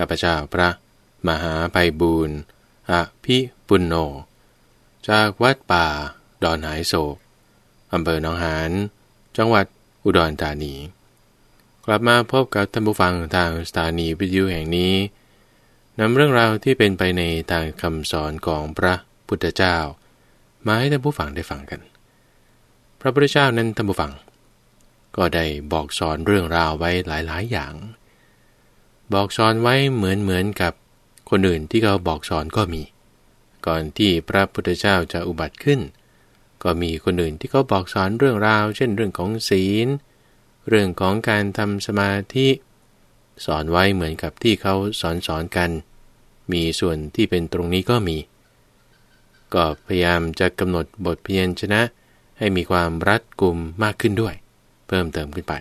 ข้าพเจ้าพระ มหาไปบูรณ์อภิปุณโญจากวัดป่า ดอนหายโศกอำเภอหนองหานจังหวัดอุดรธานี กลับมาพบกับท่านผู้ฟังทางสถานีวิทยุแห่งนี้นำเรื่องราวที่เป็นไปในทางคำสอนของพระพุทธเจ้า มาให้ท่านผู้ฟังได้ฟังกัน พระพุทธเจ้านั้นท่านผู้ฟัง ก็ได้บอกสอนเรื่องราวไว้หลายๆ อย่าง บอกสอนไว้เหมือนเหมือนกับคนอื่นที่เขาบอกสอนก็มี ก่อนที่พระพุทธเจ้าจะอุบัติขึ้น ก็มีคนอื่นที่เขาบอกสอนเรื่องราว เช่นเรื่องของศีล เรื่องของการทำสมาธิสอนไว้เหมือนกับที่เขาสอนสอนกัน มีส่วนที่เป็นตรงนี้ก็มี ก็พยายามจะกำหนดบทเพียรชนะ ให้มีความรัดกุมมากขึ้นด้วย เพิ่มเติมขึ้นไป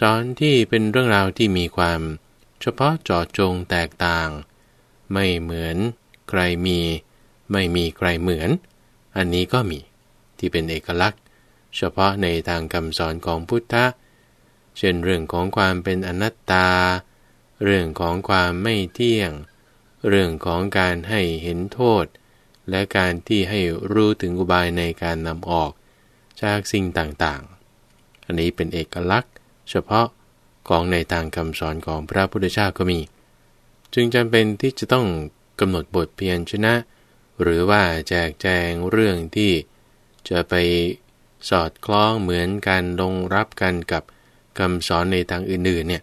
สอนที่เป็นเรื่องราวที่มีความ เฉพาะเจาะจงแตกต่าง ไม่เหมือนใครมี ไม่มีใครเหมือน อันนี้ก็มีที่เป็นเอกลักษณ์ เฉพาะในทางคำสอนของพุทธะ เช่นเรื่องของความเป็นอนัตตา เรื่องของความไม่เที่ยง เรื่องของการให้เห็นโทษ และการที่ให้รู้ถึงอุบายในการนำออกจากสิ่งต่างๆ อันนี้เป็นเอกลักษณ์ เฉพาะ ของในทางคำสอนของพระพุทธเจ้าก็มี จึงจำเป็นที่จะต้องกำหนดบทเพียรชนะ หรือว่าแจกแจงเรื่องที่จะไปสอดคล้องเหมือนกันลงรับกันกับคำสอนในทางอื่นๆเนี่ย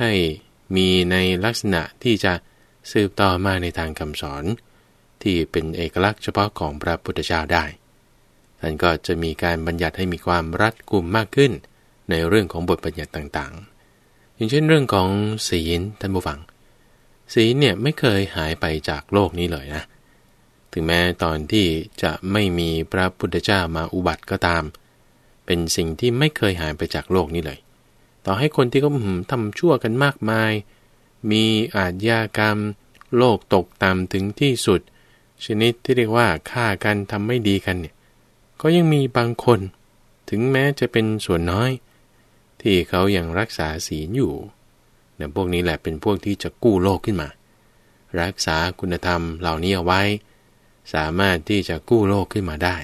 ให้มีในลักษณะที่จะสืบต่อมาในทางคำสอน ที่เป็นเอกลักษณ์เฉพาะของพระพุทธเจ้าได้ ท่านก็จะมีการบัญญัติให้มีความรัดกุมมากขึ้น ในเรื่องของบทบัญญัติต่างๆ อย่างเช่นเรื่องของศีลท่านผู้ฟัง ศีลเนี่ยไม่เคยหายไปจากโลกนี้เลยนะ ถึงแม้ตอนที่จะไม่มีพระพุทธเจ้ามาอุบัติก็ตาม เป็นสิ่งที่ไม่เคยหายไปจากโลกนี้เลย ต่อให้คนที่เขาทำชั่วกันมากมาย มีอาญากรรม โลกตกต่ำถึงที่สุด ชนิดที่เรียกว่าฆ่ากันทำไม่ดีกันเนี่ยก็ยังมีบางคน ถึงแม้จะเป็นส่วนน้อย ที่เขายังรักษาศีลอยู่เนี่ยพวกนี้แหละเป็นพวกที่จะกู้โลกขึ้นมา รักษาคุณธรรมเหล่านี้เอาไว้ สามารถที่จะกู้โลกขึ้นมาได้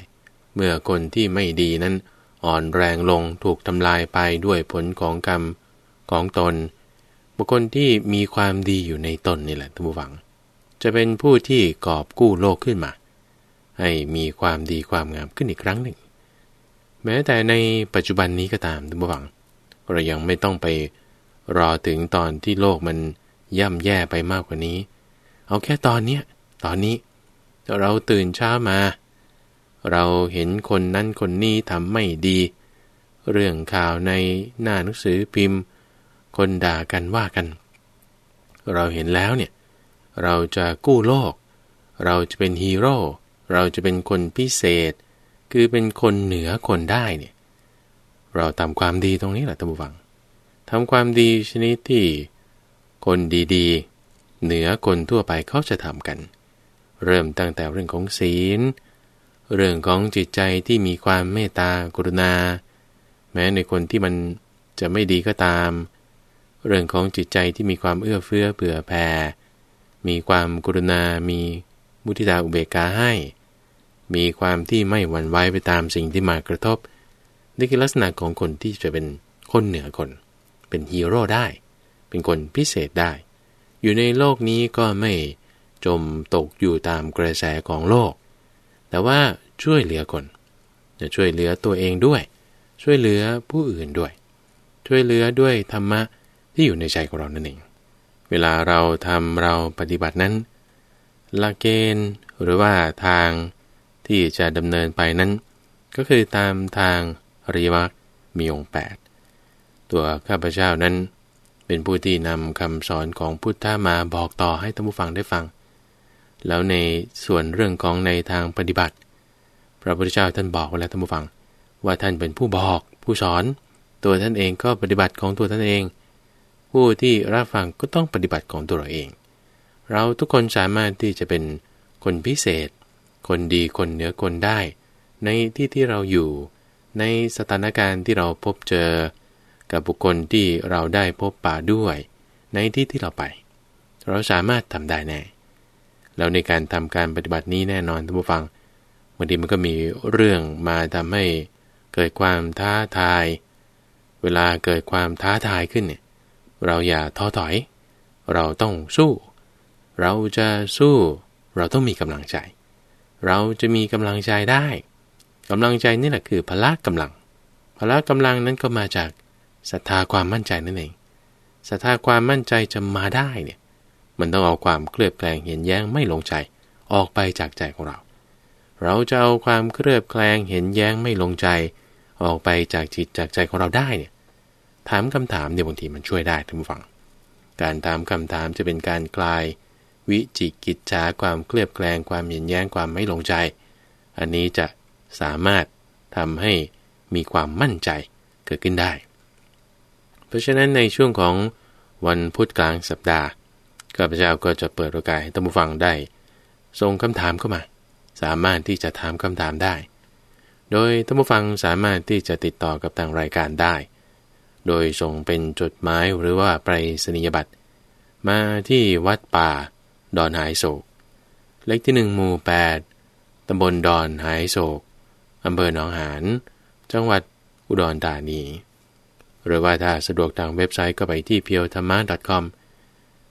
เมื่อคนที่ไม่ดีนั้นอ่อนแรงลงถูกทำลายไปด้วยผลของกรรมของตน บุคคลที่มีความดีอยู่ในตนนี่แหละท่านผู้ฟัง จะเป็นผู้ที่กอบกู้โลกขึ้นมา ให้มีความดีความงามขึ้นอีกครั้งหนึ่ง แม้แต่ในปัจจุบันนี้ก็ตามท่านผู้ฟัง เรายังไม่ต้องไปรอถึงตอนที่โลกมันย่ำแย่ไปมากกว่านี้ เอาแค่ตอนเนี้ยตอนนี้เราตื่นเช้ามา เราเห็นคนนั้นคนนี้ทำไม่ดี เรื่องข่าวในหน้าหนังสือพิมพ์ คนด่ากันว่ากัน เราเห็นแล้วเนี่ย เราจะกู้โลก เราจะเป็นฮีโร่ เราจะเป็นคนพิเศษ คือเป็นคนเหนือคนได้เนี่ย เราทำความดีตรงนี้แหละท่านผู้ฟังทำความดีชนิดที่คนดีๆ เหนือคนทั่วไปเขาจะทำกัน เริ่มตั้งแต่เรื่องของศีล เรื่องของจิตใจที่มีความเมตตากรุณา แม้ในคนที่มันจะไม่ดีก็ตาม เรื่องของจิตใจที่มีความเอื้อเฟื้อเผื่อแผ่มีความกรุณา มีมุทิตาอุเบกขาให้ มีความที่ไม่หวั่นไหวไปตามสิ่งที่มากระทบ นี่คือลักษณะของคนที่จะเป็นคนเหนือคน เป็นฮีโร่ได้ เป็นคนพิเศษได้ อยู่ในโลกนี้ก็ไม่จมตกอยู่ตามกระแสของโลก แต่ว่าช่วยเหลือคน จะช่วยเหลือตัวเองด้วย ช่วยเหลือผู้อื่นด้วย ช่วยเหลือด้วยธรรมะที่อยู่ในใจของเรานั่นเอง เวลาเราทำเราปฏิบัตินั้นหลักเกณฑ์หรือว่าทางที่จะดำเนินไปนั้น ก็คือตามทาง ริมรรคมีองค์ 8 ตัวข้าพเจ้านั้น เป็นผู้ที่นำคำสอนของพุทธามาบอกต่อให้ท่านผู้ฟังได้ฟัง แล้วในส่วนเรื่องของในทางปฏิบัติ พระพุทธเจ้าท่านบอกไว้แล้วท่านผู้ฟัง ว่าท่านเป็นผู้บอกผู้สอน ตัวท่านเองก็ปฏิบัติของตัวท่านเอง ผู้ที่รับฟังก็ต้องปฏิบัติของตัวเราเอง เราทุกคนสามารถที่จะเป็นคนพิเศษ คนดีคนเหนือคนได้ ในที่ที่เราอยู่ ในสถานการณ์ที่เราพบเจอ กับบุคคลที่เราได้พบป่าด้วย ในที่ที่เราไป เราสามารถทำได้แน่แล้วในการทำการปฏิบัตินี้แน่นอนท่านผู้ฟังบางทีมันก็มีเรื่องมาทำให้เกิดความท้าทาย เวลาเกิดความท้าทายขึ้นเนี่ยเราอย่าท้อถอย เราต้องสู้ เราจะสู้ เราต้องมีกำลังใจ เราจะมีกำลังใจได้ กำลังใจนี่แหละคือพละกำลัง พละกำลังนั้นก็มาจากศรัทธาความมั่นใจนั่นเองศรัทธาความมั่นใจจะมาได้เนี่ยมันต้องเอาความเคลือบแคลงเห็นแย้งไม่ลงใจออกไปจากใจของเรา เราจะเอาความเคลือบแคลงเห็นแย้งไม่ลงใจ ออกไปจากจิตจากใจของเราได้เนี่ยถามคำถามเนี่ยบางทีมันช่วยได้ทุกฝัง การถามคำถามจะเป็นการคลาย วิจิกิจฉาความเคลือบแคลงความเห็นแย้งความไม่ลงใจ อันนี้จะ สามารถทำให้มีความมั่นใจเกิดขึ้นได้ เพราะฉะนั้นในช่วงของวันพุธกลางสัปดาห์ข้าพเจ้าก็จะเปิดโอกาสให้ท่านผู้ฟังได้ส่งคำถามเข้ามา สามารถที่จะถามคำถามได้ โดยท่านผู้ฟังสามารถที่จะติดต่อกับทางรายการได้ โดยส่งเป็นจดหมายหรือว่าไปรษณียบัตรมาที่วัดป่า ดอนหายโศก เลขที่หนึ่งหมู่แปดตำบลดอนหายโศก อำเภอหนองหาน จังหวัดอุดรธานี หรือว่าถ้าสะดวกทางเว็บไซต์ก็ไปที่ puretha.ma.com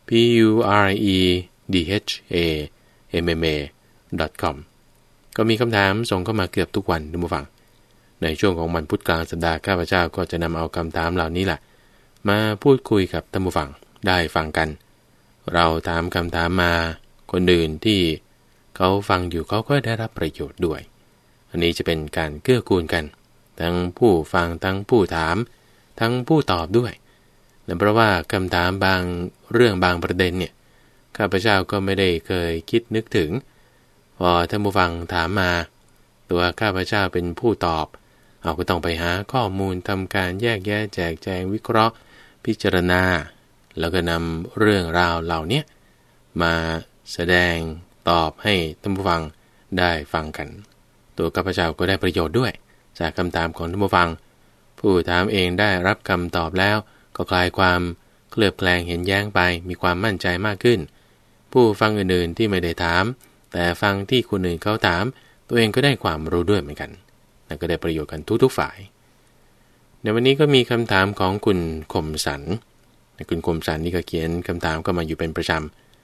p u r e d h a m m a com ก็มีคำถามส่งเข้ามาเกือบทุกวันดูมาฟัง ในช่วงของมันพุธกลางสัปดาห์ข้าพเจ้าก็จะนำเอาคำถามเหล่านี้แหละมาพูดคุยกับท่านผู้ฟังได้ฟังกัน เราถามคำถามมาคนอื่นที่เขาฟังอยู่เขาก็ได้รับประโยชน์ด้วย อันนี้จะเป็นการเกื้อกูลกัน ทั้งผู้ฟังทั้งผู้ถาม ทั้งผู้ตอบด้วยและเพราะว่าคำถามบางเรื่องบางประเด็นเนี่ยข้าพเจ้าก็ไม่ได้เคยคิดนึกถึง พอท่านผู้ฟังถามมา ตัวข้าพเจ้าเป็นผู้ตอบ เอาก็ต้องไปหาข้อมูลทำการแยกแยะแจกแจงวิเคราะห์ พิจารณา แล้วก็นำเรื่องราวเหล่านี้มาแสดงตอบให้ท่านผู้ฟังได้ฟังกัน ตัวข้าพเจ้าก็ได้ประโยชน์ด้วย จากคำถามของท่านผู้ฟัง ผู้ถามเองได้รับคำตอบแล้ว ก็คลายความเคลือบแคลงเห็นแย้งไปมีความมั่นใจมากขึ้น ผู้ฟังอื่นๆที่ไม่ได้ถาม แต่ฟังที่คนอื่นเขาถาม ตัวเองก็ได้ความรู้ด้วยเหมือนกันนั่นก็ได้ประโยชน์กันทุกๆฝ่าย ในวันนี้ก็มีคำถามของคุณคมสันคุณคมสันนี่ก็เขียนคำถามก็มาอยู่เป็นประจ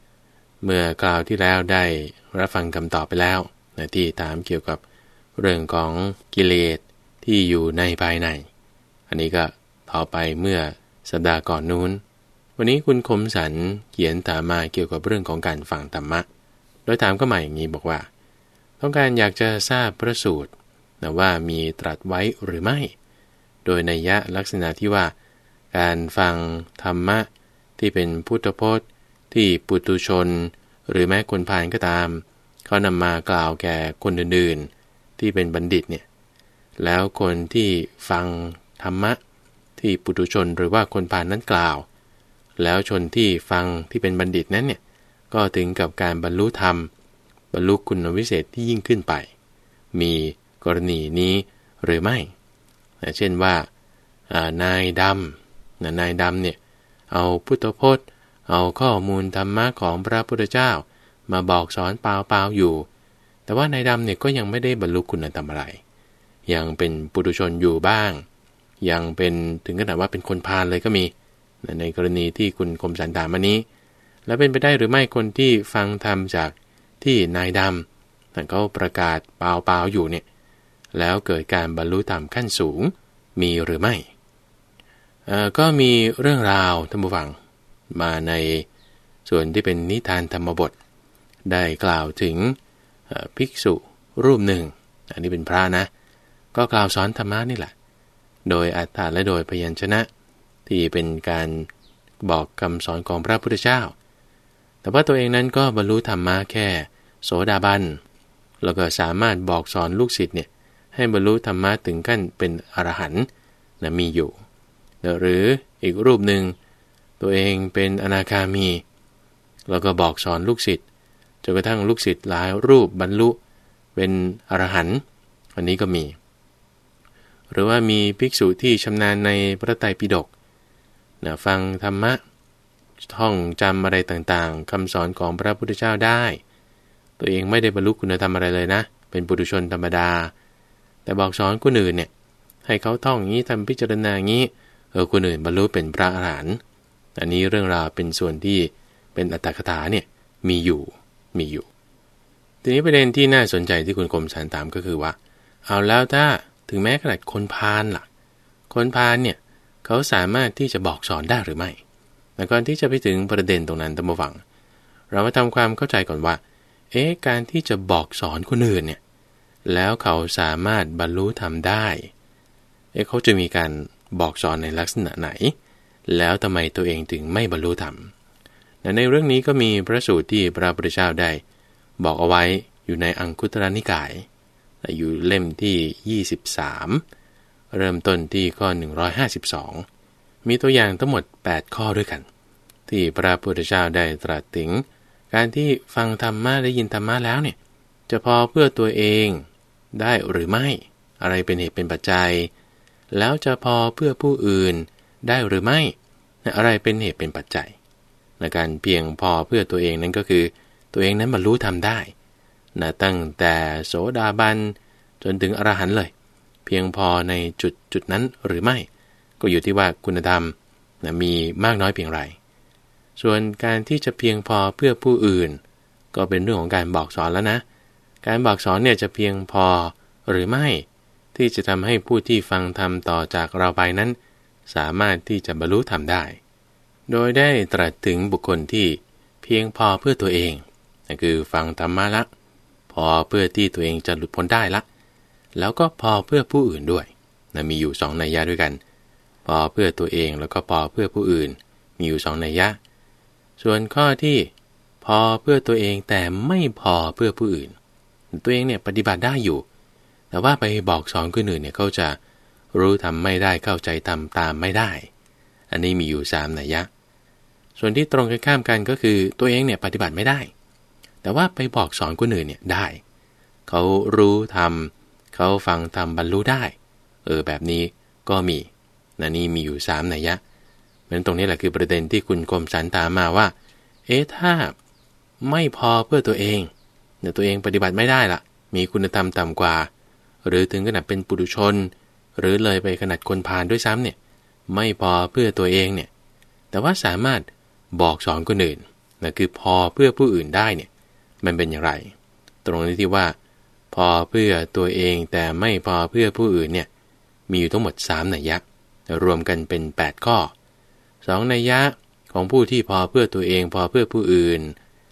ำเมื่อกล่าวที่แล้วได้รับฟังคำตอบไปแล้วนะที่ถามเกี่ยวกับ เรื่องของกิเลสที่อยู่ในภายใน อันนี้ก็ต่อไปเมื่อสัปดาห์ก่อนนู้น วันนี้คุณคมสันเขียนถามมาเกี่ยวกับเรื่องของการฟังธรรมะ โดยถามก็มาอย่างนี้บอกว่า ต้องการอยากจะทราบพระสูตรนะว่ามีตรัสไว้หรือไม่ โดยในยะลักษณะที่ว่า การฟังธรรมะที่เป็นพุทธพจน์ ที่ปุตุชน หรือแม้คนผ่านก็ตาม เขานำมากล่าวแก่คนอื่นๆ ที่เป็นบัณฑิตเนี่ยแล้วคนที่ฟังธรรมะที่ปุถุชนหรือว่าคนผ่านนั้นกล่าว แล้วชนที่ฟังที่เป็นบัณฑิตนั้นเนี่ยก็ถึงกับการบรรลุธรรม บรรลุคุณวิเศษที่ยิ่งขึ้นไป มีกรณีนี้หรือไม่ เช่นว่านายดำนายดำเนี่ยเอาพุทธพจน์ เอาข้อมูลธรรมะของพระพุทธเจ้า มาบอกสอนเปล่าๆอยู่ แต่ว่านายดำเนี่ยก็ยังไม่ได้บรรลุคุณธรรมอะไร ยังเป็นปุถุชนอยู่บ้าง ยังเป็นถึงขนาดว่าเป็นคนพาลเลยก็มี ในกรณีที่คุณคมสันตามานี้ แล้วเป็นไปได้หรือไม่คนที่ฟังธรรมจากที่นายดำท่านเขาประกาศเปล่าๆอยู่เนี่ย แล้วเกิดการบรรลุธรรมขั้นสูงมีหรือไม่ ก็มีเรื่องราวท่านผู้ฟังมาในส่วนที่เป็นนิทานธรรมบท ได้กล่าวถึง ภิกษุรูปหนึ่ง อันนี้เป็นพระนะ ก็กล่าวสอนธรรมะนี่แหละ โดยอัตถาและโดยพยัญชนะ ที่เป็นการบอกคำสอนของพระพุทธเจ้า แต่ว่าตัวเองนั้นก็บรรลุธรรมะแค่ โสดาบัน แล้วก็สามารถบอกสอนลูกศิษย์เนี่ยให้บรรลุธรรมะถึงขั้นเป็นอรหันต์นะมีอยู่ หรืออีกรูปหนึ่งตัวเองเป็นอนาคามี แล้วก็บอกสอนลูกศิษย์ จนกระทั่งลูกศิษย์หลายรูปบรรลุเป็นอรหันต์อันนี้ก็มี หรือว่ามีภิกษุที่ชำนาญในพระไตรปิฎกนะฟังธรรมะ ท่องจำอะไรต่างๆคำสอนของพระพุทธเจ้าได้ ตัวเองไม่ได้บรรลุคุณธรรมอะไรเลยนะ เป็นปุถุชนธรรมดา แต่บอกสอนคนอื่นเนี่ยให้เขาท่องอย่างนี้ทำพิจารณาอย่างนี้เออคนอื่นบรรลุเป็นพระอรหันต์อันนี้เรื่องราวเป็นส่วนที่เป็นอัตถกถาเนี่ยมีอยู่ มีอยู่ ทีนี้ประเด็นที่น่าสนใจที่คุณคมสันตามก็คือว่า เอาแล้วถ้าถึงแม้ขนาดคนพาลล่ะ คนพาลเนี่ยเขาสามารถที่จะบอกสอนได้หรือไม่แต่ก่อนที่จะไปถึงประเด็นตรงนั้นตั้งมาฟัง เรามาทำความเข้าใจก่อนว่า เอ๊ะการที่จะบอกสอนคนอื่นเนี่ย แล้วเขาสามารถบรรลุทำได้ เอ๊ะเขาจะมีการบอกสอนในลักษณะไหน แล้วทำไมตัวเองถึงไม่บรรลุธรรม ในเรื่องนี้ก็มีพระสูตรที่พระพุทธเจ้าได้ บอกเอาไว้อยู่ในอังคุตรนิกาย อยู่เล่มที่ 23 เริ่มต้นที่ข้อ 152 มีตัวอย่างทั้งหมด 8 ข้อด้วยกัน ที่พระพุทธเจ้าได้ตรัสถึง การที่ฟังธรรมะได้ยินธรรมะแล้วเนี่ยจะพอเพื่อตัวเองได้หรือไม่ อะไรเป็นเหตุเป็นปัจจัย แล้วจะพอเพื่อผู้อื่นได้หรือไม่ อะไรเป็นเหตุเป็นปัจจัย ในการเพียงพอเพื่อตัวเองนั้นก็คือ ตัวเองนั้นบรรลุทำได้นะตั้งแต่โสดาบันจนถึงอรหันต์เลย เพียงพอในจุดจุดนั้นหรือไม่ ก็อยู่ที่ว่าคุณธรรมนะมีมากน้อยเพียงไร ส่วนการที่จะเพียงพอเพื่อผู้อื่น ก็เป็นเรื่องของการบอกสอนแล้วนะ การบอกสอนเนี่ยจะเพียงพอหรือไม่ ที่จะทำให้ผู้ที่ฟังธรรมต่อจากเราไปนั้น สามารถที่จะบรรลุธรรมได้ โดยได้ตรัสถึงบุคคลที่เพียงพอเพื่อตัวเองนั่นคือฟังธรรมะละ พอเพื่อที่ตัวเองจะหลุดพ้นได้ละ แล้วก็พอเพื่อผู้อื่นด้วยนะมีอยู่สองนัยยะด้วยกัน พอเพื่อตัวเองแล้วก็พอเพื่อผู้อื่น มีอยู่สองนัยยะ ส่วนข้อที่พอเพื่อตัวเองแต่ไม่พอเพื่อผู้อื่น ตัวเองเนี่ยปฏิบัติได้อยู่ แต่ว่าไปบอกสอนคนอื่นเนี่ยเขาจะรู้ทำไม่ได้เข้าใจทำตามไม่ได้ อันนี้มีอยู่สามนัยยะ ส่วนที่ตรงกันข้ามกันก็คือตัวเองเนี่ยปฏิบัติไม่ได้ แต่ว่าไปบอกสอนคนอื่นเนี่ยได้ เขารู้ทำเขาฟังทำบรรลุได้ เออแบบนี้ก็มีนะนี่มีอยู่สามนัยยะเพราะตรงนี้แหละคือประเด็นที่คุณกรมสันตามมาว่า เอ๊ะถ้าไม่พอเพื่อตัวเองเนี่ยตัวเองปฏิบัติไม่ได้ละมีคุณธรรมต่ำกว่า หรือถึงขนาดเป็นปุถุชน หรือเลยไปขนาดคนพาลด้วยซ้ำเนี่ยไม่พอเพื่อตัวเองเนี่ยแต่ว่าสามารถ บอกสอนคนอื่นนะคือพอเพื่อผู้อื่นได้เนี่ยมันเป็นอย่างไร ตรงนี้ที่ว่า พอเพื่อตัวเองแต่ไม่พอเพื่อผู้อื่นเนี่ยมีอยู่ทั้งหมด 3 นัยยะ รวมกันเป็น 8 ข้อ 2 นัยยะของผู้ที่พอเพื่อตัวเองพอเพื่อผู้อื่น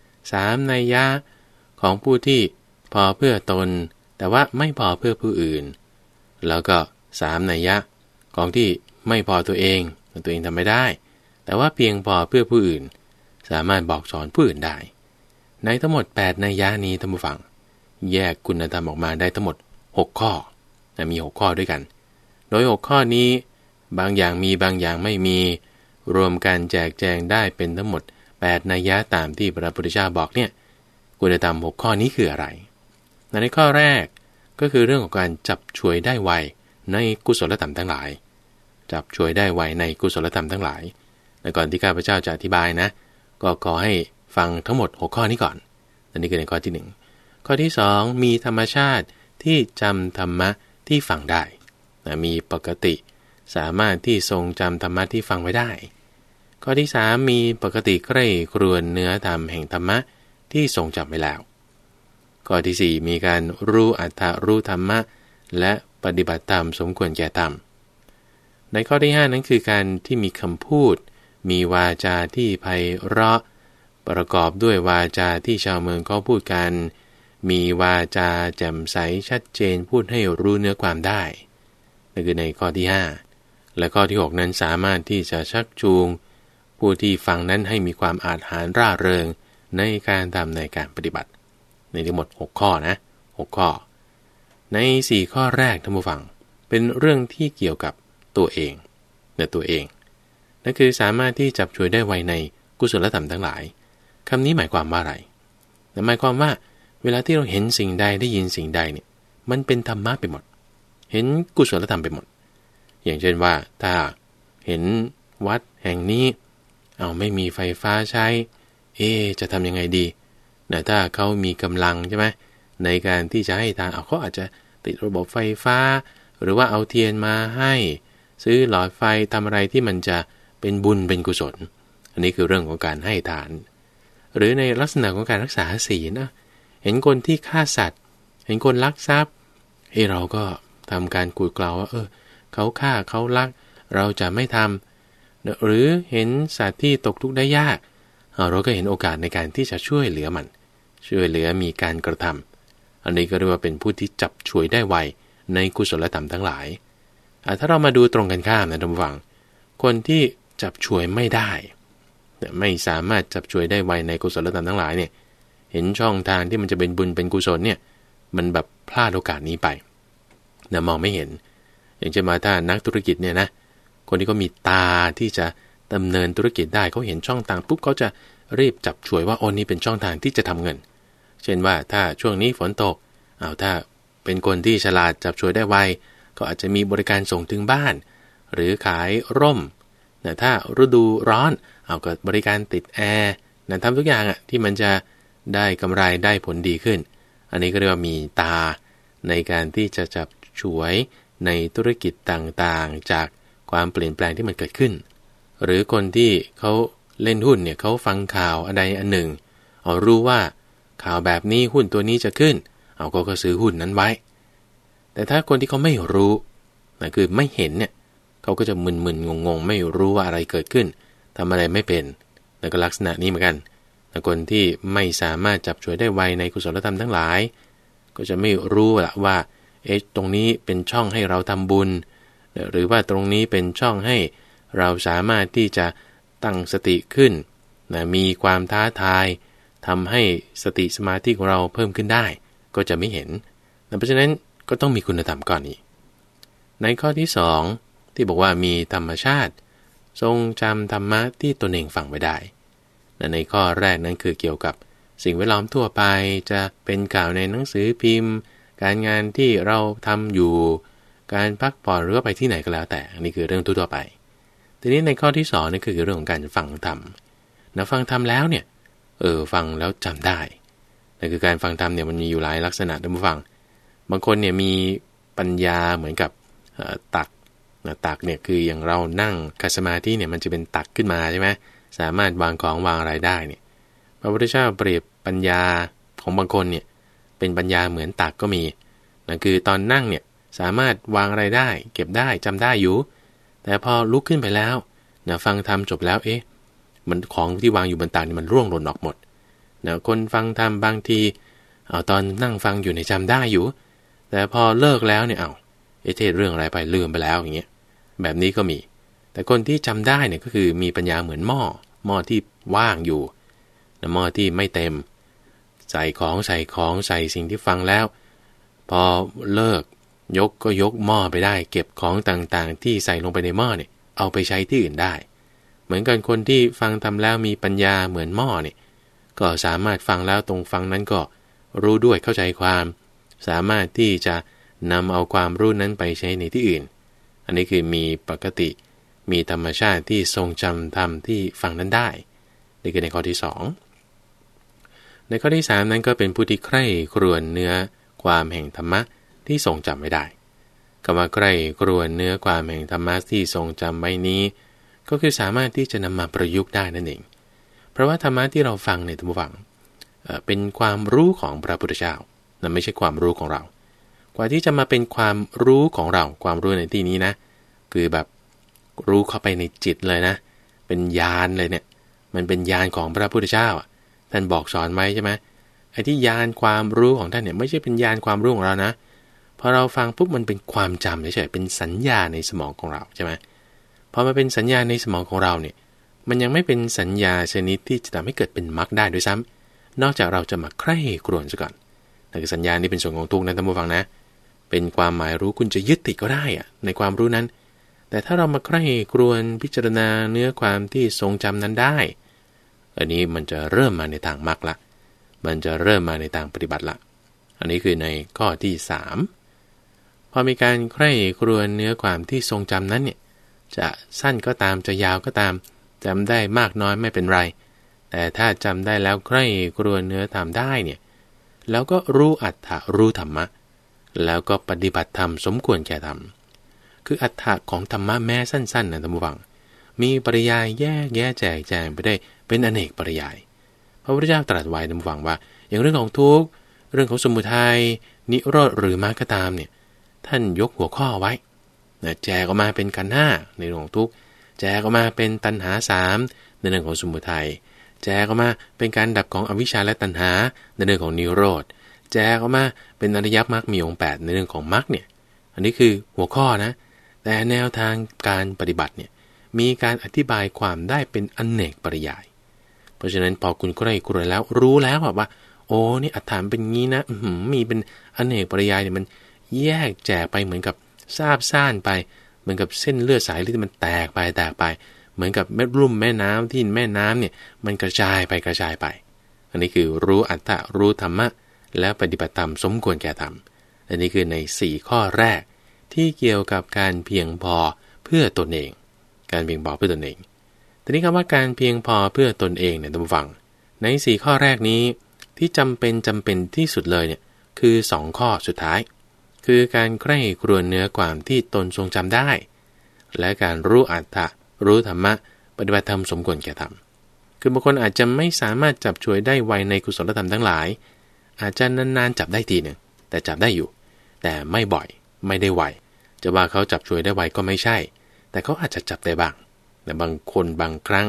3 นัยยะของผู้ที่พอเพื่อตน แต่ว่าไม่พอเพื่อผู้อื่น แล้วก็ 3 นัยยะของที่ไม่พอตัวเองตัวเองทำไม่ได้ แต่ว่าเพียงพอเพื่อผู้อื่น สามารถบอกสอนผู้อื่นได้ ในทั้งหมด8นัยยะนี้ท่านผู้ฟัง แยกคุณธรรมออกมาได้ทั้งหมด 6 ข้อมี 6 ข้อด้วยกัน โดย 6 ข้อนี้ บางอย่างมีบางอย่างไม่มี รวมกันแจกแจงได้เป็นทั้งหมด 8 นัยยะตามที่พระพุทธเจ้าบอกเนี่ยคุณธรรม 6 ข้อนี้คืออะไร ในข้อแรกก็คือเรื่องของการจับช่วยได้ไวในกุศลธรรมทั้งหลาย จับช่วยได้ไวในกุศลธรรมทั้งหลาย แต่ก่อนที่ข้าพเจ้าจะอธิบายนะ ก็ขอให้ฟังทั้งหมด 6 ข้อนี้ก่อนอันนี้คือในข้อที่ 1 ข้อที่ 2 มีธรรมชาติที่จำธรรมะที่ฟังได้นะมีปกติ สามารถที่ทรงจำธรรมะที่ฟังไว้ได้ ข้อที่ 3 มีปกติใกล้ครวนเนื้อธรรมแห่งธรรมะที่ทรงจำไว้แล้ว ข้อที่ 4 มีการรู้อัตถรู้ธรรมะ และปฏิบัติตามสมควรแก่ธรรม ในข้อที่ 5 นั้นคือการที่มีคำพูด มีวาจาที่ไพเราะ ประกอบด้วยวาจาที่ชาวเมืองเขาพูดกัน มีวาจาแจ่มใสชัดเจนพูดให้รู้เนื้อความได้นั่นคือในข้อที่ 5 และข้อที่ 6 นั้นสามารถที่จะชักจูง ผู้ที่ฟังนั้นให้มีความอาจหารร่าเริงในการทำในการปฏิบัติ ในทั้งหมด 6 ข้อนะ 6 ข้อ ใน 4 ข้อแรกท่านผู้ฟังเป็นเรื่องที่เกี่ยวกับตัวเองในตัวเอง นั่นคือสามารถที่จับช่วยได้ไวในกุศลธรรมทั้งหลายคำนี้หมายความว่าอะไรหมายความว่า เวลาที่เราเห็นสิ่งใดได้ยินสิ่งใดเนี่ย มันเป็นธรรมะไปหมด เห็นกุศลธรรมไปหมด อย่างเช่นว่า ถ้าเห็นวัดแห่งนี้ เอาไม่มีไฟฟ้าใช้ เอ๊จะทำยังไงดีนะถ้าเขามีกำลังใช่ไหมในการที่จะให้ทานเอาเขาอาจจะติดระบบไฟฟ้า หรือว่าเอาเทียนมาให้ ซื้อหลอดไฟทำอะไรที่มันจะ เป็นบุญเป็นกุศล อันนี้คือเรื่องของการให้ทาน หรือในลักษณะของการรักษาศีลนะเห็นคนที่ฆ่าสัตว์ เห็นคนลักทรัพย์เฮ้เราก็ทำการกูดกล่าวว่า เออ เขาฆ่าเขาลัก เราจะไม่ทำหรือเห็นสัตว์ที่ตกทุกข์ได้ยากเราก็เห็นโอกาสในการที่จะช่วยเหลือมัน ช่วยเหลือมีการกระทำอันนี้ก็เรียกว่าเป็นผู้ที่จับช่วยได้ไวในกุศลธรรมทั้งหลายถ้าเรามาดูตรงกันข้ามนะท่านฟัง คนที่ จับช่วยไม่ได้ ไม่สามารถจับช่วยได้ไวในกุศลธรรมทั้งหลายเนี่ย เห็นช่องทางที่มันจะเป็นบุญเป็นกุศลเนี่ย มันแบบพลาดโอกาสนี้ไปนะมองไม่เห็น อย่างเช่นมาถ้านักธุรกิจเนี่ยนะ คนที่เขามีตาที่จะดำเนินธุรกิจได้เขาเห็นช่องทางปุ๊บเขาจะรีบจับช่วยว่าโอ้นี่เป็นช่องทางที่จะทำเงิน เช่นว่าถ้าช่วงนี้ฝนตกเอาถ้าเป็นคนที่ฉลาดจับช่วยได้ไวก็อาจจะมีบริการส่งถึงบ้าน หรือขายร่ม แต่ถ้าฤดูร้อนเอาก็บริการติดแอร์นะทำทุกอย่างอะที่มันจะได้กำไรได้ผลดีขึ้น อันนี้ก็เรียกว่ามีตา ในการที่จะจับช่วยในธุรกิจต่างๆ จากความเปลี่ยนแปลงที่มันเกิดขึ้น หรือคนที่เขาเล่นหุ้นเนี่ยเขาฟังข่าวอะไรอันหนึ่งเอารู้ว่าข่าวแบบนี้หุ้นตัวนี้จะขึ้น เอาก็ก็ซื้อหุ้นนั้นไว้ แต่ถ้าคนที่เขาไม่รู้นะคือไม่เห็นเนี่ย เขาก็จะมึนๆงงๆ ไม่รู้ว่าอะไรเกิดขึ้นทำอะไรไม่เป็นแล้วก็ลักษณะนี้เหมือนกันแต่คนที่ไม่สามารถจับช่วยได้ไวในกุศลธรรมทั้งหลาย ก็จะไม่รู้ละว่าเอ๊ะตรงนี้เป็นช่องให้เราทำบุญ หรือว่าตรงนี้เป็นช่องให้เราสามารถที่จะตั้งสติขึ้นนะมีความท้าทายทำให้สติสมาธิของเราเพิ่มขึ้นได้ ก็จะไม่เห็น เพราะฉะนั้นก็ต้องมีคุณธรรมก่อนนี้ ในข้อที่ 2 ที่บอกว่ามีธรรมชาติ ทรงจำธรรมะที่ตนเองฟังไว้ได้ในข้อแรกนั้นคือเกี่ยวกับสิ่งแวดล้อมทั่วไปจะเป็นข่าวในหนังสือพิมพ์ การงานที่เราทำอยู่ การพักผ่อนหรือว่าไปที่ไหนก็แล้ว แต่นี่คือเรื่องทั่วไป ทีนี้ในข้อที่2นี่คือเรื่องของการฟังธรรมนะฟังธรรมแล้วเนี่ยเออฟังแล้วจำได้นั่นคือการฟังธรรมเนี่ยมันมีอยู่หลายลักษณะท่านผู้ฟัง บางคนเนี่ยมีปัญญาเหมือนกับตัก นะตักเนี่ยคืออย่างเรานั่งคัสมาธิเนี่ยมันจะเป็นตักขึ้นมาใช่ไหมสามารถวางของวางอะไรได้เนี่ยพระพุทธเจ้าเปรียบปัญญาของบางคนเนี่ยเป็นปัญญาเหมือนตักก็มีนั่นคือตอนนั่งเนี่ยสามารถวางอะไรได้ เก็บได้จำได้อยู่ แต่พอลุกขึ้นไปแล้วนะฟังธรรมจบแล้วเอ๊ะมันของที่วางอยู่บนตักนี่มันร่วงหล่นออกหมดนะคนฟังธรรมบางทีเอาตอนนั่งฟังอยู่ในจำได้อยู่ แต่พอเลิกแล้วเนี่ยเอาเอเทศเรื่องอะไรไปลืมไปแล้วอย่างเงี้ย แบบนี้ก็มี แต่คนที่จำได้เนี่ยก็คือมีปัญญาเหมือนหม้อ หม้อที่ว่างอยู่หม้อที่ไม่เต็ม ใส่ของใส่ของใส่สิ่งที่ฟังแล้ว พอเลิกยกก็ยกหม้อไปได้ เก็บของต่างๆ ที่ใส่ลงไปในหม้อเนี่ยเอาไปใช้ที่อื่นได้ เหมือนกันคนที่ฟังทำแล้วมีปัญญาเหมือนหม้อเนี่ยก็สามารถฟังแล้วตรงฟังนั้นก็รู้ด้วยเข้าใจความ สามารถที่จะนำเอาความรู้นั้นไปใช้ในที่อื่น อันนี้คือมีปกติ มีธรรมชาติที่ทรงจำธรรมที่ฟังนั้นได้ นี่คือในข้อที่ 2 ในข้อที่ 3 นั้นก็เป็นผู้ที่ใคร่ครวญเนื้อความแห่งธรรมะที่ทรงจำไม่ได้คำว่าใคร่ครวญเนื้อความแห่งธรรมะที่ทรงจำไว้นี้ ก็คือสามารถที่จะนำมาประยุกต์ได้นั่นเอง เพราะว่าธรรมะที่เราฟังในธรรมฟังเป็นความรู้ของพระพุทธเจ้านั่นไม่ใช่ความรู้ของเรา กว่าที่จะมาเป็นความรู้ของเราความรู้ในที่นี้นะ คือแบบรู้เข้าไปในจิตเลยนะ เป็นญาณเลยเนี่ย มันเป็นญาณของพระพุทธเจ้าอะท่านบอกสอนไว้ใช่ไหมไอ้ที่ยานความรู้ของท่านเนี่ยไม่ใช่เป็นยานความรู้ของเรานะพอเราฟังปุ๊บมันเป็นความจำเฉยๆเป็นสัญญาในสมองของเราใช่ไหมพอมาเป็นสัญญาในสมองของเราเนี่ย มันยังไม่เป็นสัญญาชนิดที่จะทำให้เกิดเป็นมรรคได้ด้วยซ้ำนอกจากเราจะมาใคร่ครวญซะก่อนนั่นคือสัญญานี้เป็นส่วนของทุกข์นะท่านผู้ฟังนะ เป็นความหมายรู้คุณจะยึดติดก็ได้อะในความรู้นั้น แต่ถ้าเรามาใคร่ครวญพิจารณาเนื้อความที่ทรงจำนั้นได้ อันนี้มันจะเริ่มมาในทางมรรคละ มันจะเริ่มมาในทางปฏิบัติละ อันนี้คือในข้อที่3พอมีการใคร่ครวญเนื้อความที่ทรงจำนั้นเนี่ยจะสั้นก็ตามจะยาวก็ตามจำได้มากน้อยไม่เป็นไร แต่ถ้าจำได้แล้วใคร่กลัวเนื้อทำได้เนี่ยแล้วก็รู้อัตถะรู้ธรรมะ แล้วก็ปฏิบัติธรรมสมควรแก่ธรรม คืออัตถะของธรรมะแม้สั้นๆนะท่านผู้ฟัง มีปริยายแยกแยะแจกแจงไปได้เป็นอเนกปริยาย พระพุทธเจ้าตรัสไว้ท่านผู้ฟังว่า อย่างเรื่องของทุกข์เรื่องของสมุทัยนิโรธหรือมรรคตามเนี่ยท่านยกหัวข้อไว้นะแจกออกมาเป็นกันห้าในเรื่องของทุกข์แจกออกมาเป็นตัณหาสามในเรื่องของสมุทัยแจกออกมาเป็นการดับของอวิชชาและตัณหาในเรื่องของนิโรธแจกออกมา เป็นอริยมรรคมีองค์8ในเรื่องของมรรคเนี่ย อันนี้คือหัวข้อนะ แต่แนวทางการปฏิบัติเนี่ยมีการอธิบายความได้เป็นอนเนกปริยาย เพราะฉะนั้นพอคุณใครครวแล้วรู้แล้วว่า โอ้นี่อัฏฐานเป็นงี้นะมีเป็นอนเนกปริยายเนี่ยมันแยกแจกไปเหมือนกับซาบซ่านไป เหมือนกับเส้นเลือดสายที่มันแตกไปแตกไป เหมือนกับแม่รุ่มแม่น้ำที่แม่น้ำเนี่ยมันกระจายไปกระจายไป อันนี้คือรู้อัตตะรู้ธรรมะ และปฏิบัติธรรมสมควรแก่ธรรม อันนี้คือใน 4 ข้อแรกที่เกี่ยวกับการเพียงพอเพื่อตนเอง การเพียงพอเพื่อตนเอง ทีนี้คำว่าการเพียงพอเพื่อตนเองเนี่ยท่านฟัง ใน 4 ข้อแรกนี้ที่จำเป็นจำเป็นที่สุดเลยเนี่ยคือ 2 ข้อสุดท้าย คือการใคร่ครวญเนื้อความที่ตนทรงจำได้ และการรู้อัตถะรู้ธรรมะ ปฏิบัติธรรมสมควรแก่ธรรม คือบางคนอาจจะไม่สามารถจับช่วยได้ไวในกุศลธรรมทั้งหลาย อาจจะนานๆจับได้ทีหนึ่งแต่จับได้อยู่ แต่ไม่บ่อยไม่ได้ไวจะว่าเขาจับช่วยได้ไวก็ไม่ใช่ แต่เขาอาจจะจับได้บ้างแต่บางคนบางครั้ง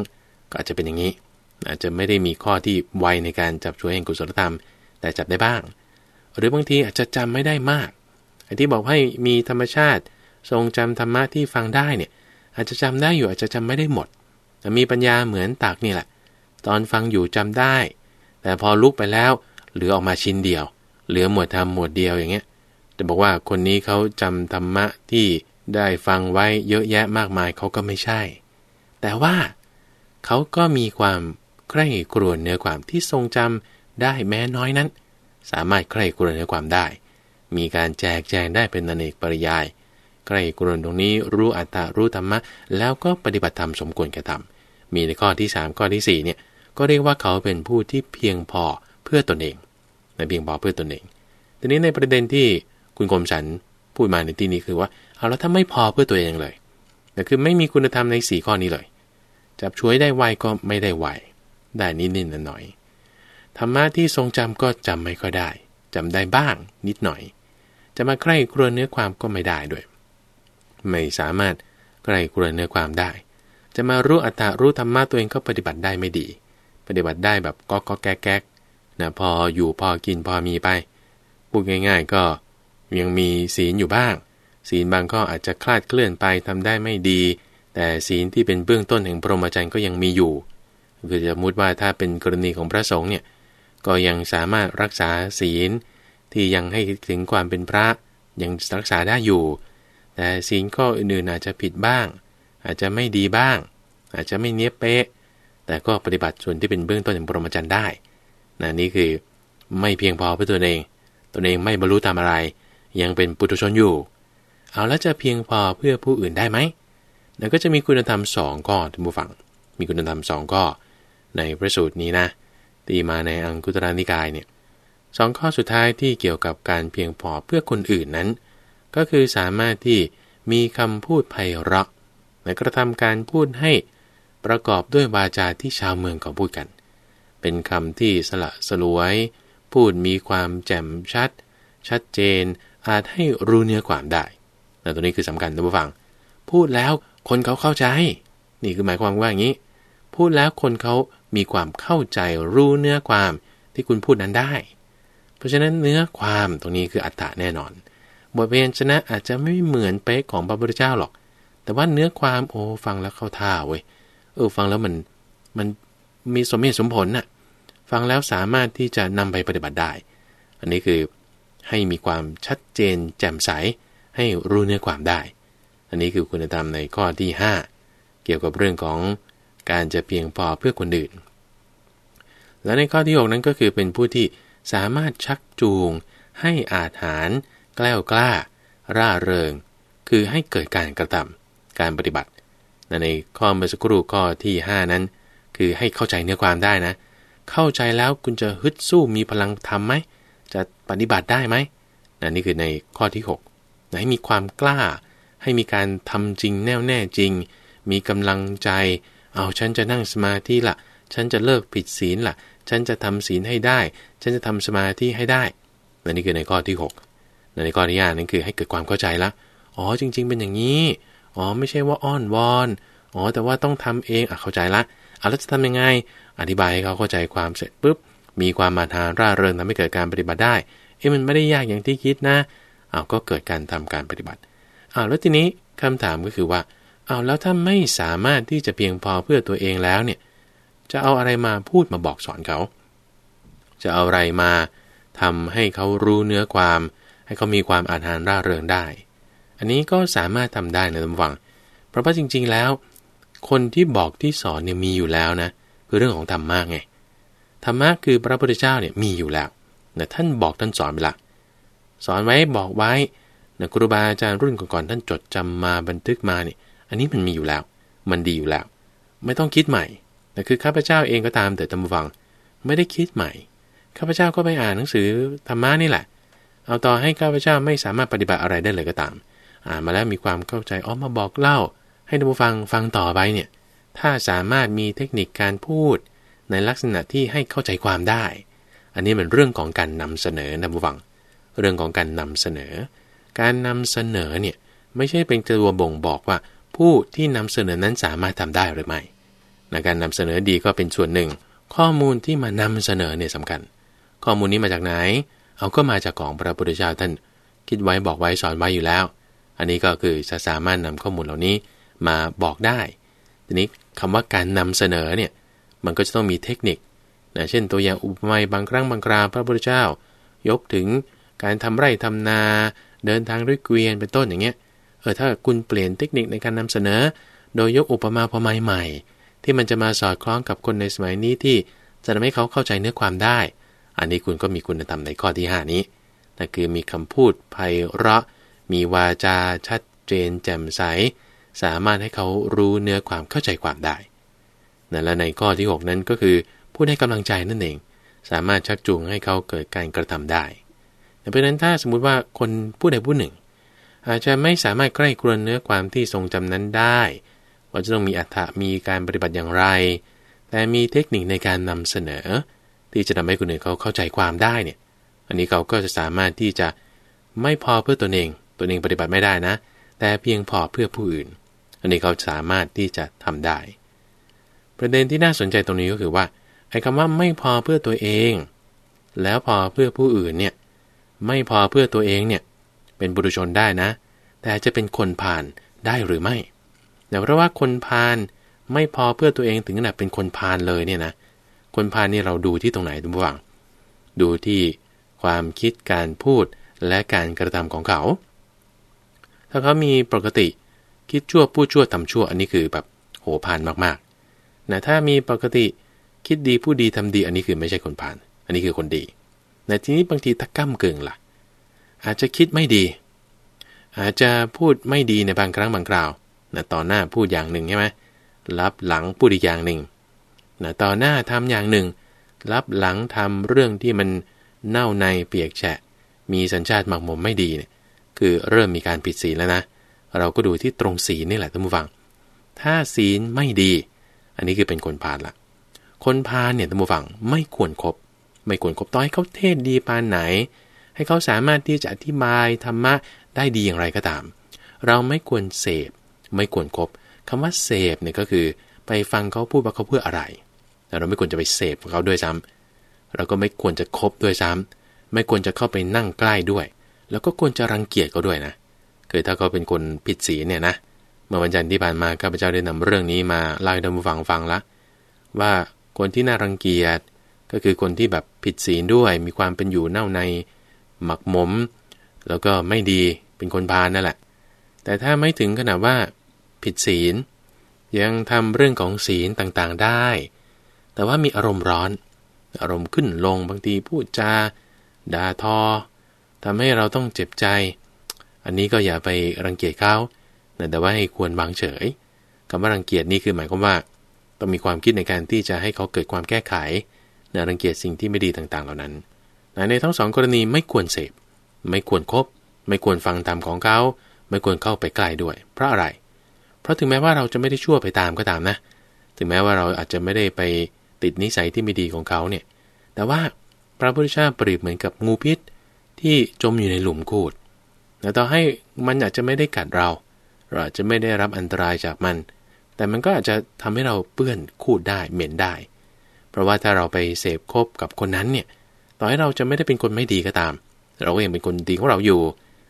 ก็อาจจะเป็นอย่างนี้ อาจจะไม่ได้มีข้อที่ไวในการจับช่วยแห่งกุศลธรรม แต่จับได้บ้าง หรือบางทีอาจจะจำไม่ได้มากไอ้ที่บอกให้มีธรรมชาติ ทรงจำธรรมะที่ฟังได้เนี่ย อาจจะจำได้อยู่อาจจะจำไม่ได้หมดแต่มีปัญญาเหมือนตากนี่แหละ ตอนฟังอยู่จำได้ แต่พอลุกไปแล้ว เหลือออกมาชิ้นเดียว เหลือหมวดธรรมหมวดเดียวอย่างเงี้ยจะบอกว่าคนนี้เขาจำธรรมะที่ได้ฟังไว้เยอะแยะมากมายเขาก็ไม่ใช่ แต่ว่าเขาก็มีความใคร่ครวญเนื้อความที่ทรงจำได้แม้น้อยนั้น สามารถใคร่ครวญเนื้อความได้ มีการแจกแจงได้เป็นอเนกปริยายใกล้กรนตรงนี้รู้อัตตารู้ธรรมะ แล้วก็ปฏิบัติธรรมสมควรแก่ธรรมมีในข้อที่ 3 ข้อที่4เนี่ยก็เรียกว่าเขาเป็นผู้ที่เพียงพอ เพื่อตนเองในเพียงพอเพื่อตนเอง ทีนี้ในประเด็นที่คุณกรมฉันพูดมาในที่นี้คือว่าเอาแล้วถ้าไม่พอเพื่อตัวเองเลยแต่คือไม่มีคุณธรรมใน4ข้อนี้เลย จับช่วยได้ไวก็ไม่ได้ไวได้นิดนิดหน่อยธรรมะที่ทรงจำก็จำไม่ค่อยได้จำได้บ้างนิดหน่อย จะมาใกล้ครวญเนื้อความก็ไม่ได้ด้วย ไม่สามารถใกล้ครวญเนื้อความได้ จะมารู้อัตตารู้ธรรมะตัวเองก็ปฏิบัติได้ไม่ดี ปฏิบัติได้แบบก็ก็แก๊กแก๊ก นะพออยู่พอกินพอมีไปพูดง่าย ๆ ก็ยังมีศีลอยู่บ้าง ศีลบางข้ออาจจะคลาดเคลื่อนไปทำได้ไม่ดี แต่ศีลที่เป็นเบื้องต้นแห่งพรหมจรรย์ก็ยังมีอยู่คือจะมุดว่าถ้าเป็นกรณีของพระสงฆ์เนี่ยก็ยังสามารถรักษาศีลที่ยังให้ถึงความเป็นพระยังรักษาได้อยู่ แต่สิ่งข้ออื่นๆอาจจะผิดบ้าง อาจจะไม่ดีบ้าง อาจจะไม่เนี้ยเป๊ะ แต่ก็ปฏิบัติส่วนที่เป็นเบื้องต้นอย่างปรมจันได้ นะนี่คือไม่เพียงพอเพื่อตัวเอง ตัวเองไม่บรรลุตามอะไร ยังเป็นปุถุชนอยู่ เอาแล้วจะเพียงพอเพื่อผู้อื่นได้ไหมแล้วก็จะมีคุณธรรมสองข้อท่านผู้ฟัง มีคุณธรรมสองข้อ ในพระสูตรนี้นะ ตีมาในอังคุตรานิกายเนี่ยสองข้อสุดท้ายที่เกี่ยวกับการเพียงพอเพื่อคนอื่นนั้น ก็คือสามารถที่มีคำพูดไพเราะและกระทำการพูดให้ประกอบด้วยวาจาที่ชาวเมืองเขาพูดกัน เป็นคำที่สละสลวย พูดมีความแจ่มชัด ชัดเจน อาจให้รู้เนื้อความได้แต่ตัวนี้คือสำคัญนะผู้ฟัง พูดแล้วคนเขาเข้าใจ นี่คือหมายความว่าอย่างนี้ พูดแล้วคนเขามีความเข้าใจรู้เนื้อความที่คุณพูดนั้นได้ เพราะฉะนั้นเนื้อความตรงนี้คืออัตตะแน่นอน บทเรียนชนะอาจจะไม่เหมือนเป๊ะของพระพุทธเจ้าหรอก แต่ว่าเนื้อความโอ้ฟังแล้วเข้าท่าเว้ย เออฟังแล้วมันมัน มีสมเหตุสมผลน่ะฟังแล้วสามารถที่จะนำไปปฏิบัติได้ อันนี้คือให้มีความชัดเจนแจ่มใส ให้รู้เนื้อความได้ อันนี้คือคุณธรรมในข้อที่ 5 เกี่ยวกับเรื่องของการจะเพียงพอเพื่อคนอื่น และในข้อที่ 6 นั้นก็คือเป็นผู้ที่สามารถชักจูง ให้อาถารแกล้วกล้า ร่าเริง คือให้เกิดการกระทำการปฏิบัติในข้อเมื่อสักครู่ข้อที่ 5 นั้น คือให้เข้าใจเนื้อความได้นะ เข้าใจแล้วคุณจะฮึดสู้มีพลังทำไหม จะปฏิบัติได้ไหมนนี่คือในข้อที่6นะให้มีความกล้า ให้มีการทำจริงแน่วแน่จริง มีกำลังใจ เอาฉันจะนั่งสมาธิละฉันจะเลิกผิดศีลละฉันจะทำศีลให้ได้ ฉันจะทำสมาธิให้ได้นนี่คือในข้อที่6ในข้อที่5นั่นคือให้เกิดความเข้าใจละอ๋อจริง ๆ เป็นอย่างนี้ อ๋อไม่ใช่ว่าอ้อนวอน อ๋อแต่ว่าต้องทำเองอะเข้าใจละ อะแล้วจะทำยังไง อธิบายให้เขาเข้าใจความเสร็จปุ๊บ มีความมาทานร่าเริงทำให้เกิดการปฏิบัติได้ เอ้มันไม่ได้ยากอย่างที่คิดนะเอาก็เกิดการทำการปฏิบัติเอาแล้วทีนี้คำถามก็คือว่าเอาแล้วถ้าไม่สามารถที่จะเพียงพอเพื่อตัวเองแล้วเนี่ย จะเอาอะไรมาพูดมาบอกสอนเขา จะเอาอะไรมาทำให้เขารู้เนื้อความ ให้เขามีความอาถรรพ์ร่าเริงได้ อันนี้ก็สามารถทำได้นะท่านฟัง เพราะว่าจริง ๆ แล้ว คนที่บอกที่สอนเนี่ยมีอยู่แล้วนะ คือเรื่องของธรรมะไงธรรมะคือพระพุทธเจ้าเนี่ยมีอยู่แล้วนะท่านบอกท่านสอนไปละสอนไว้บอกไว้นะครูบาอาจารย์รุ่นก่อนๆท่านจดจำมาบันทึกมาเนี่ยอันนี้มันมีอยู่แล้ว มันดีอยู่แล้ว ไม่ต้องคิดใหม่นะคือข้าพเจ้าเองก็ตามแต่ตำฟัง ไม่ได้คิดใหม่ข้าพเจ้าก็ไปอ่านหนังสือธรรมะนี่แหละ เอาต่อให้ข้าพเจ้าไม่สามารถปฏิบัติอะไรได้เลยก็ตาม อ่านมาแล้วมีความเข้าใจอ๋อมาบอกเล่า ให้ท่านผู้ฟังฟังต่อไปเนี่ย ถ้าสามารถมีเทคนิคการพูดในลักษณะที่ให้เข้าใจความได้ อันนี้เป็นเรื่องของการนำเสนอนะผู้ฟัง เรื่องของการนำเสนอ การนำเสนอเนี่ยไม่ใช่เป็นตัวบ่งบอกว่า ผู้ที่นำเสนอนั้นสามารถทำได้หรือไม่ในการนำเสนอดีก็เป็นส่วนหนึ่ง ข้อมูลที่มานำเสนอเนี่ยสำคัญ ข้อมูลนี้มาจากไหน เอาก็มาจากของพระพุทธเจ้าท่าน คิดไว้บอกไว้สอนไว้อยู่แล้ว อันนี้ก็คือจะสามารถนำข้อมูลเหล่านี้ มาบอกได้ ทีนี้คำว่าการนำเสนอเนี่ยมันก็จะต้องมีเทคนิคนะเช่นตัวอย่างอุปมาบางครั้งบางคราพระพุทธเจ้า ยกถึงการทำไร่ทำนาเดินทางด้วยเกวียนเป็นต้นอย่างเงี้ยเออถ้าคุณเปลี่ยนเทคนิคในการนำเสนอ โดยยกอุปมาพอมาใหม่ ที่มันจะมาสอดคล้องกับคนในสมัยนี้ที่จะทำให้เขาเข้าใจเนื้อความได้ อันนี้คุณก็มีคุณธรรมในข้อที่ 5 นี้นั่นคือมีคำพูดไพเราะ มีวาจาชัดเจนแจ่มใส สามารถให้เขารู้เนื้อความเข้าใจความได้และในข้อที่ 6 นั้นก็คือพูดให้กำลังใจนั่นเอง สามารถชักจูงให้เขาเกิดการกระทำได้เพราะนั้นถ้าสมมุติว่าคนผู้ใดผู้หนึ่ง อาจจะไม่สามารถใกล้ครวนเนื้อความที่ทรงจำนั้นได้ว่าจะต้องมีอัฏฐะมีการปฏิบัติอย่างไร แต่มีเทคนิคในการนำเสนอ ที่จะทำให้คนอื่นเขาเข้าใจความได้เนี่ยอันนี้เขาก็จะสามารถที่จะไม่พอเพื่อตัวเองตัวเองปฏิบัติไม่ได้นะ แต่เพียงพอเพื่อผู้อื่น อันนี้เขาสามารถที่จะทำได้ ประเด็นที่น่าสนใจตรงนี้ก็คือว่าไอ้คำว่าไม่พอเพื่อตัวเอง แล้วพอเพื่อผู้อื่นเนี่ยไม่พอเพื่อตัวเองเนี่ยเป็นบุรุชนได้นะ แต่จะเป็นคนผ่านได้หรือไม่แต่เพราะว่าคนพานไม่พอเพื่อตัวเองถึงขนาดเป็นคนพานเลยเนี่ยนะ คนพานนี่เราดูที่ตรงไหนทุกฝังดูที่ความคิดการพูดและการกระทำของเขา ถ้าเขามีปกติ คิดชั่วพูดชั่วทำชั่ว อันนี้คือแบบโหพานมากๆนะถ้ามีปกติคิดดีผู้ดีทำดีอันนี้คือไม่ใช่คนผ่าน อันนี้คือคนดีแต่ทีนี้บางทีตะก้ำเกิงละ่ะ อาจจะคิดไม่ดี อาจจะพูดไม่ดีในบางครั้งบางคราวนะต่อหน้าพูดอย่างหนึ่งใช่ไหมรับหลังพูดอีกอย่างหนึ่งนะต่อหน้าทำอย่างหนึ่ง รับหลังทำเรื่องที่มันเน่าในเปียกแฉะ มีสัญชาติหมักหมมไม่ดีเนี่ยคือเริ่มมีการผิดศีลแล้วนะเเราก็ดูที่ตรงศีลนี่แหละท่านผู้ฟัง ถ้าศีลไม่ดี อันนี้คือเป็นคนพาลละคนพาลเนี่ยท่านผู้ฟังไม่ควรครบไม่ควรครบต่อให้เขาเทศดีปานไหน ให้เขาสามารถที่จะอธิบายธรรมะได้ดีอย่างไรก็ตาม เราไม่ควรเสพ ไม่ควรครบคำว่าเสพเนี่ยก็คือไปฟังเขาพูดว่าเขาเพื่ออะไรแต่เราไม่ควรจะไปเสพเขาด้วยซ้ำเราก็ไม่ควรจะคบด้วยซ้ำไม่ควรจะเข้าไปนั่งใกล้ด้วย แล้วก็ควรจะรังเกียจเขาด้วยนะ คือถ้าเขาเป็นคนผิดศีลเนี่ยนะเมื่อวันจันทร์ที่ผ่านมาข้าพเจ้าได้นำเรื่องนี้มาเล่าให้ท่านผู้ฟังฟังละว่าคนที่น่ารังเกียจก็คือคนที่แบบผิดศีลด้วย มีความเป็นอยู่เน่าในหมักหมม แล้วก็ไม่ดีเป็นคนพาลนั่นแหละ แต่ถ้าไม่ถึงขนาดว่าผิดศีล ยังทำเรื่องของศีลต่างๆได้ แต่ว่ามีอารมณ์ร้อน อารมณ์ขึ้นลงบางทีพูดจาด่าทอทำให้เราต้องเจ็บใจ อันนี้ก็อย่าไปรังเกียจเขาแต่ว่าให้ควรวางเฉยคำว่ารังเกียจนี่คือหมายความว่า ต้องมีความคิดในการที่จะให้เขาเกิดความแก้ไขนะรังเกียจสิ่งที่ไม่ดีต่างๆ เหล่านั้น ในทั้งสองกรณีไม่ควรเสพ ไม่ควรครบไม่ควรฟังตามของเขา ไม่ควรเข้าไปใกล้ด้วย เพราะอะไร เพราะถึงแม้ว่าเราจะไม่ได้ชั่วไปตามก็ตามนะ ถึงแม้ว่าเราอาจจะไม่ได้ไปติดนิสัยที่ไม่ดีของเขาเนี่ย แต่ว่าพระพุทธเจ้าเปรียบเหมือนกับงูพิษที่จมอยู่ในหลุมคูด แต่ต่อให้มันอาจจะไม่ได้กัดเรา เราอาจจะไม่ได้รับอันตรายจากมัน แต่มันก็อาจจะทำให้เราเปื้อนคูดได้เหม็นได้ เพราะว่าถ้าเราไปเสพคบกับคนนั้นเนี่ย ต่อให้เราจะไม่ได้เป็นคนไม่ดีก็ตาม เราก็ยังเป็นคนดีของเราอยู่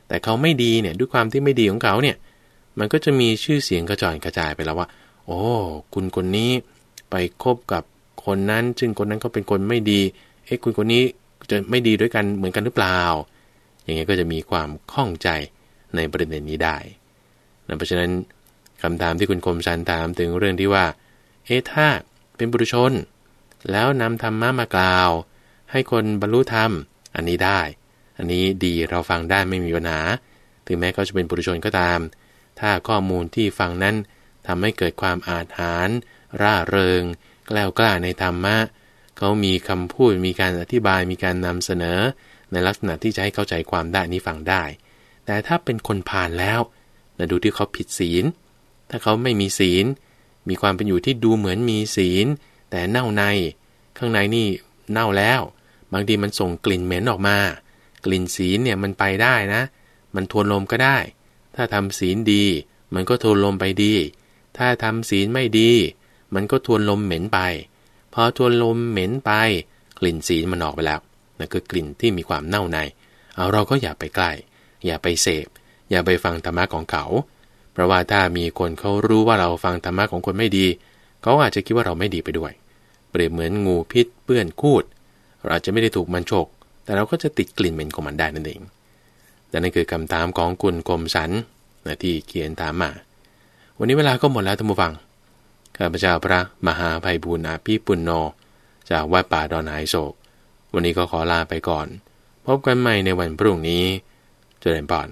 แต่เขาไม่ดีเนี่ยด้วยความที่ไม่ดีของเขาเนี่ย มันก็จะมีชื่อเสียงกระจายกระจายไปแล้วว่า โอ้ คุณคนนี้ไปคบกับคนนั้นซึ่งคนนั้นก็เป็นคนไม่ดี เอ๊ะคุณคนนี้จะไม่ดีด้วยกันเหมือนกันหรือเปล่า อย่างเงี้ยก็จะมีความข้องใจในประเด็นนี้ได้นะเพราะฉะนั้นคำถามที่คุณคมสันถามถึงเรื่องที่ว่า เอ๊ะถ้าเป็นบุรุชน แล้วนำธรรมะมากล่าว ให้คนบรรลุธรรม อันนี้ได้ อันนี้ดีเราฟังได้ไม่มีปัญหา ถึงแม้เขาจะเป็นบุรุชนก็ตาม ถ้าข้อมูลที่ฟังนั้นทำให้เกิดความอาถรรพ์ร่าเริง กล้ากล้าในธรรมะ เขามีคำพูด มีการอธิบาย มีการนำเสนอ ในลักษณะที่จะให้เข้าใจความได้นี้ฟังได้ แต่ถ้าเป็นคนผ่านแล้วนะดูที่เขาผิดศีล ถ้าเขาไม่มีศีล มีความเป็นอยู่ที่ดูเหมือนมีศีล แต่เน่าใน ข้างในนี่เน่าแล้ว บางทีมันส่งกลิ่นเหม็นออกมา กลิ่นศีลเนี่ยมันไปได้นะ มันทวนลมก็ได้ ถ้าทำศีลดี มันก็ทวนลมไปดี ถ้าทำศีลไม่ดี มันก็ทวนลมเหม็นไป พอทวนลมเหม็นไป กลิ่นสีลมันออกไปแล้ว นั่นคือกลิ่นที่มีความเน่าในเอาเราก็อย่าไปใกล้ อย่าไปเสพ อย่าไปฟังธรรมะของเขา เพราะว่าถ้ามีคนเขารู้ว่าเราฟังธรรมะของคนไม่ดี เขาอาจจะคิดว่าเราไม่ดีไปด้วย เปรียบเหมือนงูพิษเปื้อนคูด เราอาจจะไม่ได้ถูกมันฉก แต่เราก็จะติดกลิ่นเหม็นของมันได้นั่นเองแต่นั่นคือคำถามของคุณกรมสันนะที่เขียนถามมา วันนี้เวลาก็หมดแล้วท่านผู้ฟัง ข้าพเจ้าพระมหาภัยบุญอาภีปุณโญจากวัดป่าดอนหายโศก วันนี้ก็ขอลาไปก่อน พบกันใหม่ในวันพรุ่งนี้ เจริญพร